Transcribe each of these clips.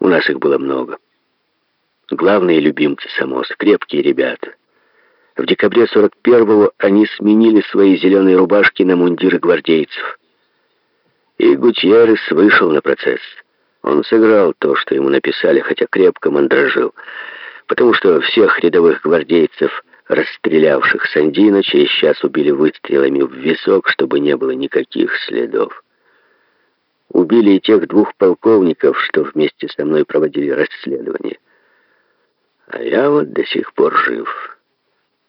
У нас их было много. Главные любимцы Самоса, крепкие ребята. В декабре 41-го они сменили свои зеленые рубашки на мундиры гвардейцев. И Гутьеррес вышел на процесс. Он сыграл то, что ему написали, хотя крепко мандражил, потому что всех рядовых гвардейцев, расстрелявших Сандина, через час убили выстрелами в висок, чтобы не было никаких следов. Убили и тех двух полковников, что вместе со мной проводили расследование. А я вот до сих пор жив.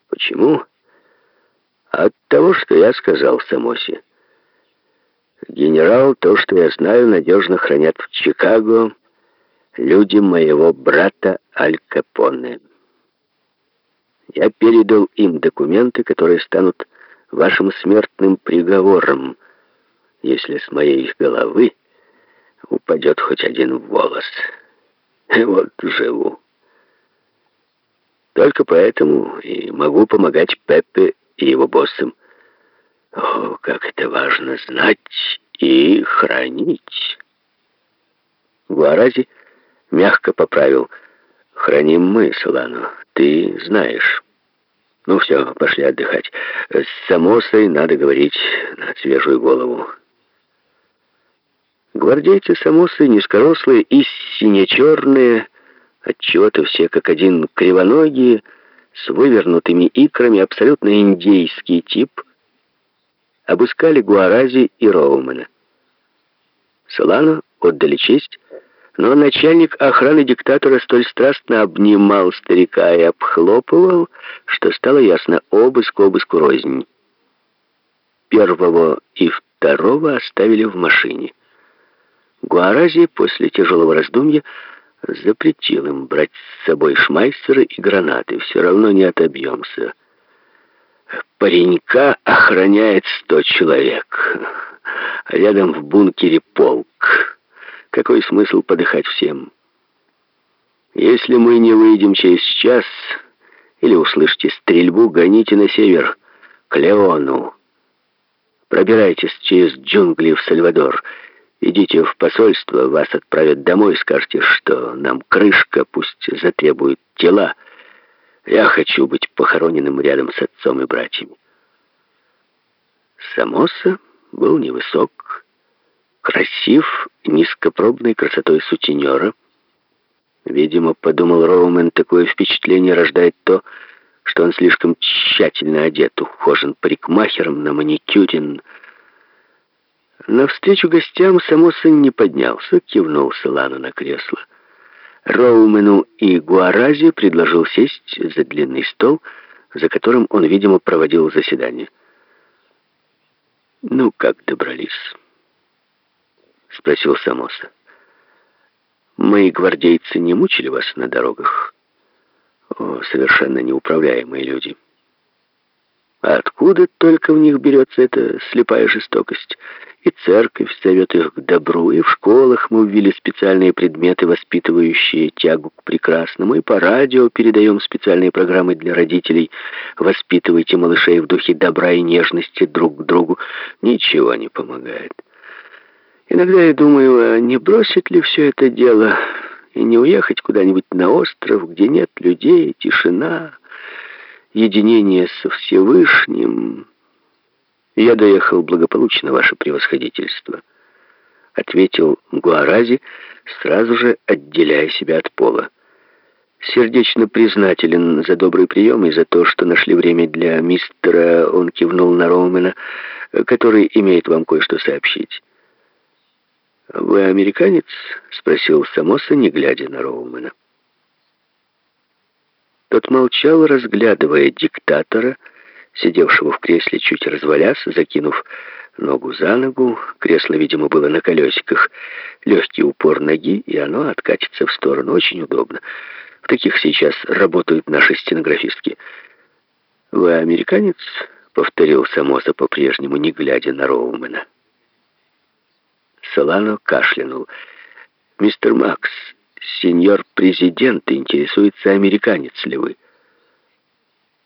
Почему? От того, что я сказал Самосе. Генерал, то, что я знаю, надежно хранят в Чикаго люди моего брата Аль Капоне. Я передал им документы, которые станут вашим смертным приговором, если с моей головы упадет хоть один волос. И вот живу. Только поэтому и могу помогать Пеппе и его боссам. О, как это важно знать и хранить. Гуарази мягко поправил. Храним мы, Солану, ты знаешь. Ну все, пошли отдыхать. С Самосой надо говорить на свежую голову. Гвардейцы Самосы низкорослые и сине-черные, отчего-то все как один кривоногие, с вывернутыми икрами, абсолютно индейский тип — обыскали Гуарази и Роумена. Солану отдали честь, но начальник охраны диктатора столь страстно обнимал старика и обхлопывал, что стало ясно, обыск обыску рознь. Первого и второго оставили в машине. Гуарази после тяжелого раздумья запретил им брать с собой шмайсеры и гранаты. Все равно не отобьемся. Паренька охраняет сто человек. А рядом в бункере полк. Какой смысл подыхать всем? Если мы не выйдем через час или услышите стрельбу, гоните на север, к Леону. Пробирайтесь через джунгли в Сальвадор. Идите в посольство, вас отправят домой, скажете, что нам крышка, пусть затребуют тела, я хочу быть похороненным рядом с отцом и братьями. Самоса был невысок, красив, низкопробной красотой сутенера. Видимо, подумал Роумен, такое впечатление рождает то, что он слишком тщательно одет, ухожен парикмахером, на маникюрин. Навстречу гостям Самоса не поднялся, кивнул Солану на кресло. Роумену и Гуарази предложил сесть за длинный стол, за которым он, видимо, проводил заседание. «Ну, как добрались?» — спросил Самоса. «Мои гвардейцы не мучили вас на дорогах?» «О, совершенно неуправляемые люди». А откуда только в них берется эта слепая жестокость? И церковь зовет их к добру, и в школах мы ввели специальные предметы, воспитывающие тягу к прекрасному, и по радио передаем специальные программы для родителей. Воспитывайте малышей в духе добра и нежности друг к другу. Ничего не помогает. Иногда я думаю, а не бросить ли все это дело и не уехать куда-нибудь на остров, где нет людей, тишина единение со Всевышним. Я доехал благополучно, ваше превосходительство, ответил Гуарази, сразу же отделяя себя от пола. Сердечно признателен за добрый прием и за то, что нашли время для мистера, он кивнул на Роумена, который имеет вам кое-что сообщить. «Вы американец?» — спросил Самоса, не глядя на Роумена. Тот молчал, разглядывая диктатора, сидевшего в кресле, чуть развалясь, закинув ногу за ногу. Кресло, видимо, было на колесиках. Легкий упор ноги, и оно откатится в сторону. Очень удобно. В таких сейчас работают наши стенографистки. «Вы американец?» — повторил Самоса по-прежнему, не глядя на Роумена. Солано кашлянул. «Мистер Макс, сеньор президент интересуется, американец ли вы.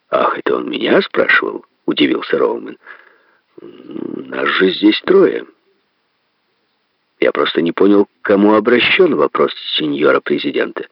«Ах, это он меня спрашивал?» — удивился Роумен. «Нас же здесь трое». Я просто не понял, к кому обращен вопрос сеньора президента.